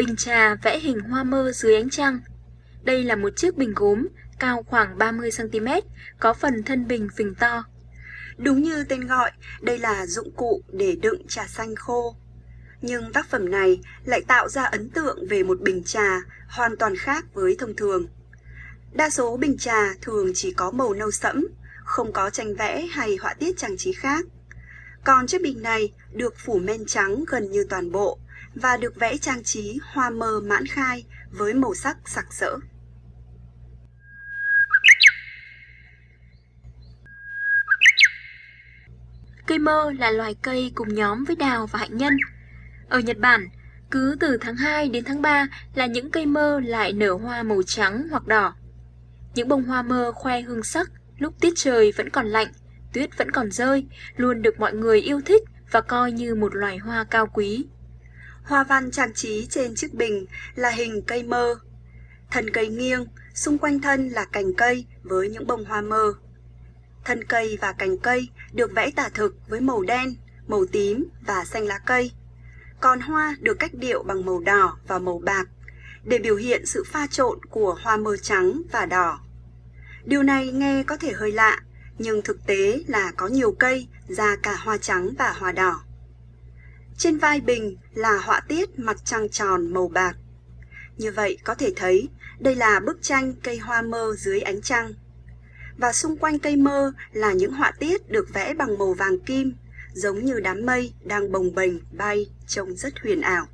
Bình trà vẽ hình hoa mơ dưới ánh trăng. Đây là một chiếc bình gốm cao khoảng 30cm, có phần thân bình phình to. Đúng như tên gọi, đây là dụng cụ để đựng trà xanh khô. Nhưng tác phẩm này lại tạo ra ấn tượng về một bình trà hoàn toàn khác với thông thường. Đa số bình trà thường chỉ có màu nâu sẫm, không có tranh vẽ hay họa tiết trang trí khác. Còn chiếc bình này được phủ men trắng gần như toàn bộ và được vẽ trang trí hoa mơ mãn khai với màu sắc sặc sỡ. Cây mơ là loài cây cùng nhóm với đào và hạnh nhân. Ở Nhật Bản, cứ từ tháng 2 đến tháng 3 là những cây mơ lại nở hoa màu trắng hoặc đỏ. Những bông hoa mơ khoe hương sắc lúc tiết trời vẫn còn lạnh, tuyết vẫn còn rơi, luôn được mọi người yêu thích và coi như một loài hoa cao quý. Hoa văn trang trí trên chiếc bình là hình cây mơ. Thân cây nghiêng, xung quanh thân là cành cây với những bông hoa mơ. Thân cây và cành cây được vẽ tả thực với màu đen, màu tím và xanh lá cây. Còn hoa được cách điệu bằng màu đỏ và màu bạc để biểu hiện sự pha trộn của hoa mơ trắng và đỏ. Điều này nghe có thể hơi lạ, nhưng thực tế là có nhiều cây ra cả hoa trắng và hoa đỏ. Trên vai bình là họa tiết mặt trăng tròn màu bạc. Như vậy có thể thấy đây là bức tranh cây hoa mơ dưới ánh trăng. Và xung quanh cây mơ là những họa tiết được vẽ bằng màu vàng kim, giống như đám mây đang bồng bềnh bay, trông rất huyền ảo.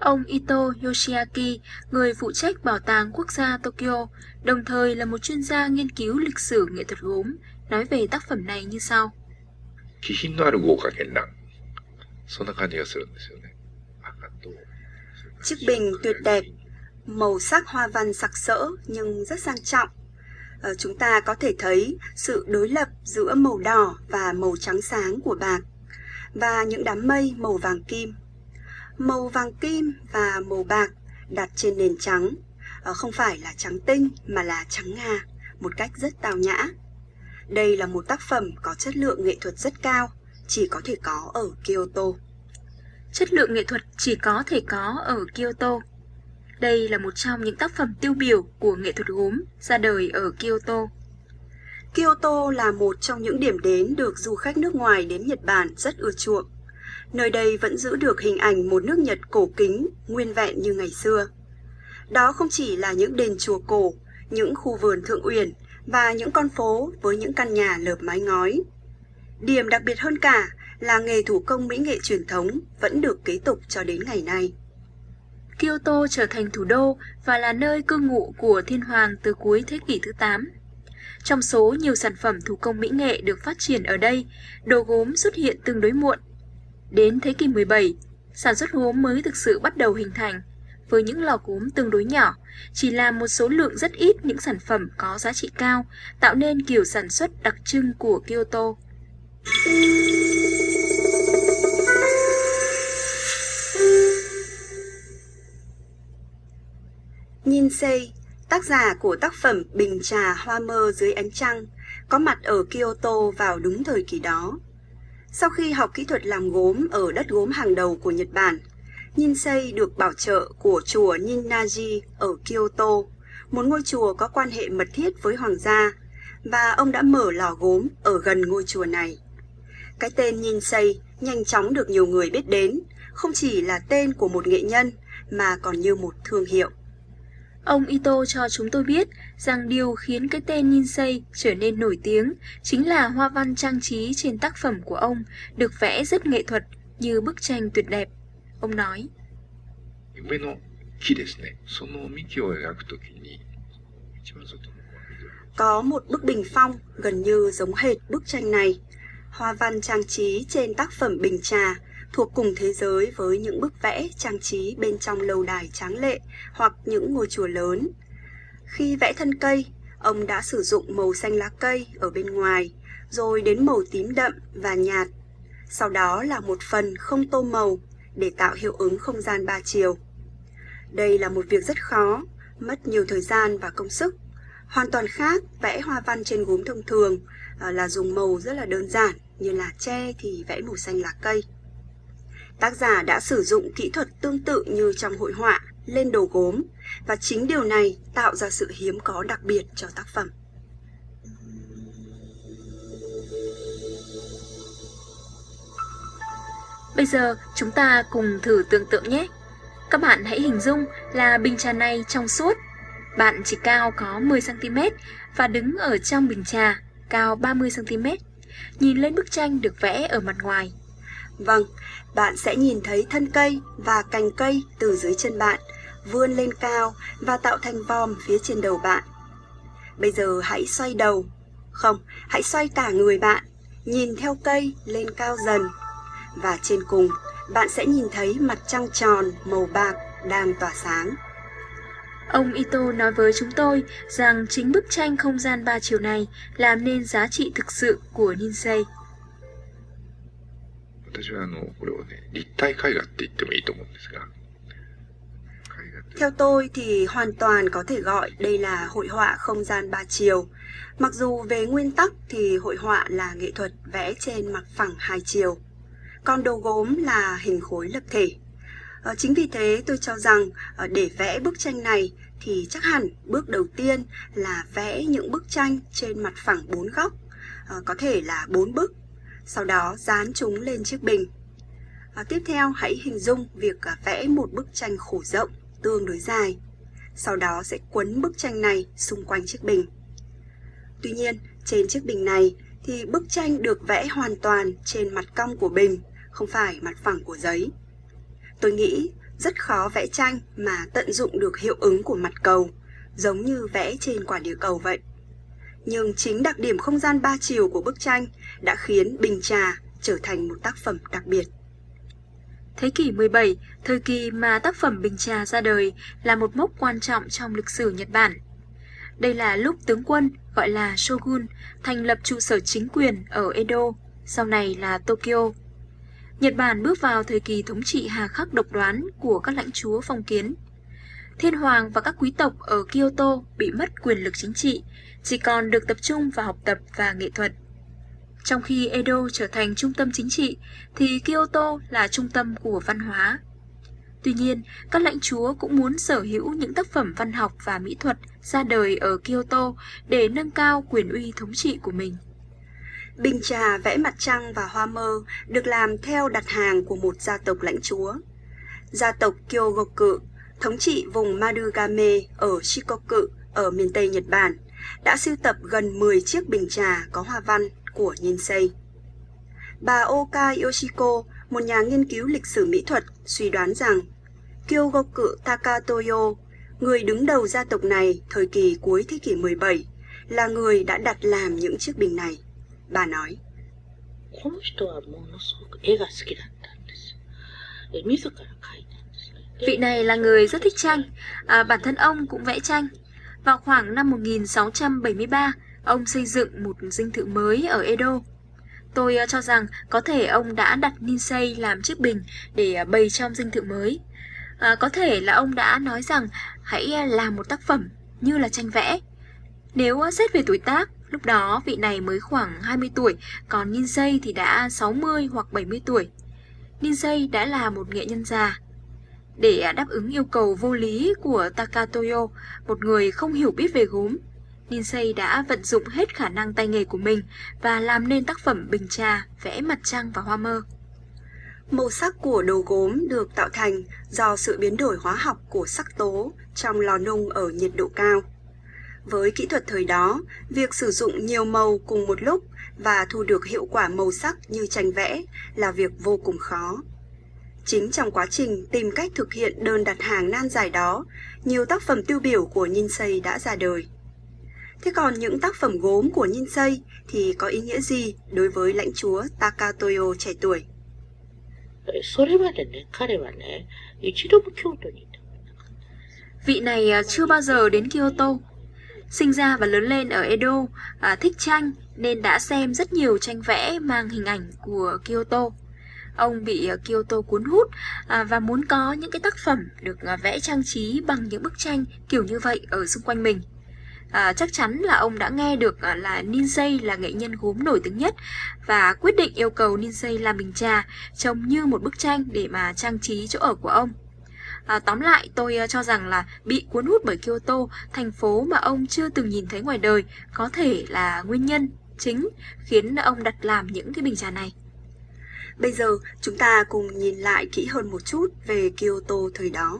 Ông Ito Yoshiaki, người phụ trách Bảo tàng Quốc gia Tokyo, đồng thời là một chuyên gia nghiên cứu lịch sử nghệ thuật gốm, nói về tác phẩm này như sau. 気品のある豪華絢爛。 そんな感じがするんですよね。赤と。 Chiếc bình tuyệt đẹp, màu sắc hoa văn sặc sỡ nhưng rất sang trọng. Ờ, chúng ta có thể thấy sự đối lập giữa màu đỏ và màu trắng sáng của bạc và những đám mây màu vàng kim. Màu vàng kim và màu bạc đặt trên nền trắng ờ, không phải là trắng tinh mà là trắng ngà, một cách rất tào nhã. Đây là một tác phẩm có chất lượng nghệ thuật rất cao, chỉ có thể có ở Kyoto. Chất lượng nghệ thuật chỉ có thể có ở Kyoto. Đây là một trong những tác phẩm tiêu biểu của nghệ thuật gốm ra đời ở Kyoto. Kyoto là một trong những điểm đến được du khách nước ngoài đến Nhật Bản rất ưa chuộng. Nơi đây vẫn giữ được hình ảnh một nước Nhật cổ kính, nguyên vẹn như ngày xưa. Đó không chỉ là những đền chùa cổ, những khu vườn thượng uyển và những con phố với những căn nhà lợp mái ngói. Điểm đặc biệt hơn cả là nghề thủ công mỹ nghệ truyền thống vẫn được kế tục cho đến ngày nay. Kyoto trở thành thủ đô và là nơi cư ngụ của thiên hoàng từ cuối thế kỷ thứ 8. Trong số nhiều sản phẩm thủ công mỹ nghệ được phát triển ở đây, đồ gốm xuất hiện tương đối muộn. Đến thế kỷ 17, sản xuất gốm mới thực sự bắt đầu hình thành, với những lò gốm tương đối nhỏ, chỉ là một số lượng rất ít những sản phẩm có giá trị cao, tạo nên kiểu sản xuất đặc trưng của Kyoto. Ninsei, tác giả của tác phẩm Bình trà hoa mơ dưới ánh trăng, có mặt ở Kyoto vào đúng thời kỳ đó. Sau khi học kỹ thuật làm gốm ở đất gốm hàng đầu của Nhật Bản, Ninsei được bảo trợ của chùa Ninnaji ở Kyoto, một ngôi chùa có quan hệ mật thiết với hoàng gia, và ông đã mở lò gốm ở gần ngôi chùa này. Cái tên Yinsei nhanh chóng được nhiều người biết đến, không chỉ là tên của một nghệ nhân mà còn như một thương hiệu. Ông Ito cho chúng tôi biết rằng điều khiến cái tên Ninsei trở nên nổi tiếng chính là hoa văn trang trí trên tác phẩm của ông được vẽ rất nghệ thuật như bức tranh tuyệt đẹp. Ông nói. Có một bức bình phong gần như giống hệt bức tranh này. Hoa văn trang trí trên tác phẩm bình trà thuộc cùng thế giới với những bức vẽ trang trí bên trong lâu đài tráng lệ hoặc những ngôi chùa lớn. Khi vẽ thân cây, ông đã sử dụng màu xanh lá cây ở bên ngoài, rồi đến màu tím đậm và nhạt. Sau đó là một phần không tô màu để tạo hiệu ứng không gian ba chiều. Đây là một việc rất khó, mất nhiều thời gian và công sức. Hoàn toàn khác vẽ hoa văn trên gốm thông thường à, là dùng màu rất là đơn giản như là tre thì vẽ màu xanh lá cây. Tác giả đã sử dụng kỹ thuật tương tự như trong hội họa lên đồ gốm và chính điều này tạo ra sự hiếm có đặc biệt cho tác phẩm. Bây giờ chúng ta cùng thử tưởng tượng nhé. Các bạn hãy hình dung là bình trà này trong suốt. Bạn chỉ cao có 10cm và đứng ở trong bình trà cao 30cm. Nhìn lên bức tranh được vẽ ở mặt ngoài. Vâng, bạn sẽ nhìn thấy thân cây và cành cây từ dưới chân bạn vươn lên cao và tạo thành vòm phía trên đầu bạn. Bây giờ hãy xoay đầu. Không, hãy xoay cả người bạn, nhìn theo cây lên cao dần. Và trên cùng, bạn sẽ nhìn thấy mặt trăng tròn màu bạc đang tỏa sáng. Ông Ito nói với chúng tôi rằng chính bức tranh không gian ba chiều này làm nên giá trị thực sự của Ninsei. 私はあの、これをね、立体絵画って言ってもいいと思うんですが、 Theo tôi thì hoàn toàn có thể gọi đây là hội họa không gian ba chiều. Mặc dù về nguyên tắc thì hội họa là nghệ thuật vẽ trên mặt phẳng hai chiều, còn đồ gốm là hình khối lập thể. Ờ, chính vì thế tôi cho rằng ờ, để vẽ bức tranh này thì chắc hẳn bước đầu tiên là vẽ những bức tranh trên mặt phẳng bốn góc, ờ, có thể là bốn bức, sau đó dán chúng lên chiếc bình. Tiếp theo hãy hình dung việc vẽ một bức tranh khổ rộng tương đối dài. Sau đó sẽ quấn bức tranh này xung quanh chiếc bình. Tuy nhiên, trên chiếc bình này thì bức tranh được vẽ hoàn toàn trên mặt cong của bình, không phải mặt phẳng của giấy. Tôi nghĩ rất khó vẽ tranh mà tận dụng được hiệu ứng của mặt cầu, giống như vẽ trên quả địa cầu vậy. Nhưng chính đặc điểm không gian ba chiều của bức tranh đã khiến bình trà trở thành một tác phẩm đặc biệt. Thế kỷ 17, thời kỳ mà tác phẩm Bình Trà ra đời là một mốc quan trọng trong lịch sử Nhật Bản. Đây là lúc tướng quân gọi là Shogun thành lập trụ sở chính quyền ở Edo, sau này là Tokyo. Nhật Bản bước vào thời kỳ thống trị hà khắc độc đoán của các lãnh chúa phong kiến. Thiên hoàng và các quý tộc ở Kyoto bị mất quyền lực chính trị, chỉ còn được tập trung vào học tập và nghệ thuật. Trong khi Edo trở thành trung tâm chính trị, thì Kyoto là trung tâm của văn hóa. Tuy nhiên, các lãnh chúa cũng muốn sở hữu những tác phẩm văn học và mỹ thuật ra đời ở Kyoto để nâng cao quyền uy thống trị của mình. Bình trà vẽ mặt trăng và hoa mơ được làm theo đặt hàng của một gia tộc lãnh chúa. Gia tộc Kyogoku, thống trị vùng Madugame ở Shikoku ở miền Tây Nhật Bản, đã sưu tập gần 10 chiếc bình trà có hoa văn của Ninsei. Bà Oka Yoshiko, một nhà nghiên cứu lịch sử mỹ thuật, suy đoán rằng Kyogoku Takatoyo, người đứng đầu gia tộc này thời kỳ cuối thế kỷ 17, là người đã đặt làm những chiếc bình này Bà nói, この人はものすごく絵が好きだったんですよ。で自ら描いたんですね。で Vị này là người rất thích tranh, à, bản thân ông cũng vẽ tranh. Vào khoảng năm 1673, ông xây dựng một dinh thự mới ở Edo. Tôi à, cho rằng có thể ông đã đặt Ninsei làm chiếc bình để à, bày trong dinh thự mới. À, có thể là ông đã nói rằng hãy à, làm một tác phẩm như là tranh vẽ. Nếu à, xét về tuổi tác, lúc đó vị này mới khoảng 20 tuổi, còn Ninsei thì đã 60 hoặc 70 tuổi. Ninsei đã là một nghệ nhân già. Để đáp ứng yêu cầu vô lý của Takatoyo, một người không hiểu biết về gốm, Ninsei đã vận dụng hết khả năng tay nghề của mình và làm nên tác phẩm bình trà, vẽ mặt trăng và hoa mơ. màu sắc của đồ gốm được tạo thành do sự biến đổi hóa học của sắc tố trong lò nung ở nhiệt độ cao. Với kỹ thuật thời đó, việc sử dụng nhiều màu cùng một lúc và thu được hiệu quả màu sắc như tranh vẽ là việc vô cùng khó. Chính trong quá trình tìm cách thực hiện đơn đặt hàng nan giải đó, nhiều tác phẩm tiêu biểu của Ninsei đã ra đời. Thế còn những tác phẩm gốm của Ninsei thì có ý nghĩa gì đối với lãnh chúa Takatoyo trẻ tuổi? それまでね、彼はね、一度も京都に行ったことなかった。 Vị này à, chưa bao giờ đến Kyoto. Sinh ra và lớn lên ở Edo, à, thích tranh nên đã xem rất nhiều tranh vẽ mang hình ảnh của Kyoto. Ông bị à, Kyoto cuốn hút à, và muốn có những cái tác phẩm được à, vẽ trang trí bằng những bức tranh kiểu như vậy ở xung quanh mình. À, chắc chắn là ông đã nghe được à, là Ninsei là nghệ nhân gốm nổi tiếng nhất và quyết định yêu cầu Ninsei làm bình trà trông như một bức tranh để mà trang trí chỗ ở của ông. À, tóm lại tôi ờ, cho rằng là bị cuốn hút bởi Kyoto, thành phố mà ông chưa từng nhìn thấy ngoài đời, có thể là nguyên nhân chính khiến ông đặt làm những cái bình trà này. Bây giờ chúng ta cùng nhìn lại kỹ hơn một chút về Kyoto thời đó.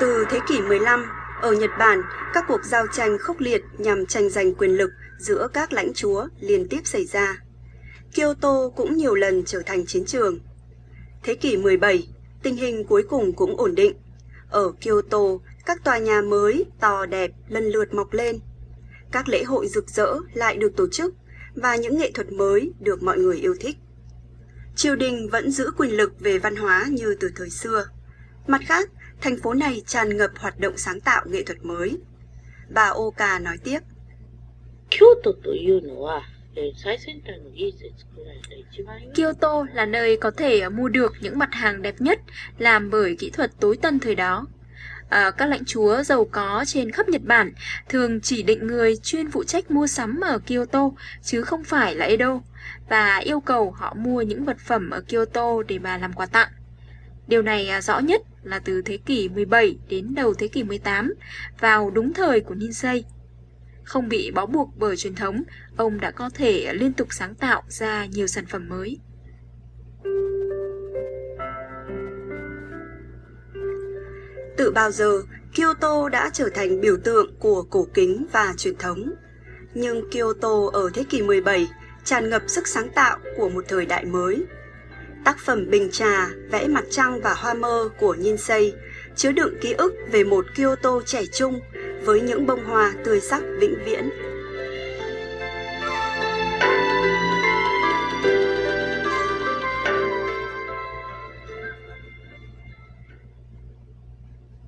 Từ thế kỷ 15, ở Nhật Bản, các cuộc giao tranh khốc liệt nhằm tranh giành quyền lực giữa các lãnh chúa liên tiếp xảy ra. Kyoto cũng nhiều lần trở thành chiến trường. Thế kỷ 17, tình hình cuối cùng cũng ổn định. Ở Kyoto, các tòa nhà mới, to đẹp lần lượt mọc lên. Các lễ hội rực rỡ lại được tổ chức và những nghệ thuật mới được mọi người yêu thích. Triều đình vẫn giữ quyền lực về văn hóa như từ thời xưa. Mặt khác, thành phố này tràn ngập hoạt động sáng tạo nghệ thuật mới. Bà Oka nói tiếp. Kyoto というのは Kyoto là nơi có thể mua được những mặt hàng đẹp nhất làm bởi kỹ thuật tối tân thời đó. À, các lãnh chúa giàu có trên khắp Nhật Bản thường chỉ định người chuyên phụ trách mua sắm ở Kyoto chứ không phải là Edo và yêu cầu họ mua những vật phẩm ở Kyoto để mà làm quà tặng. Điều này à, rõ nhất là từ thế kỷ 17 đến đầu thế kỷ 18 vào đúng thời của Ninsei. Không bị bó buộc bởi truyền thống, ông đã có thể liên tục sáng tạo ra nhiều sản phẩm mới. Từ bao giờ, Kyoto đã trở thành biểu tượng của cổ kính và truyền thống. Nhưng Kyoto ở thế kỷ 17 tràn ngập sức sáng tạo của một thời đại mới. Tác phẩm Bình Trà, vẽ mặt trăng và hoa mơ của Ninsei chứa đựng ký ức về một Kyoto trẻ trung với những bông hoa tươi sắc vĩnh viễn.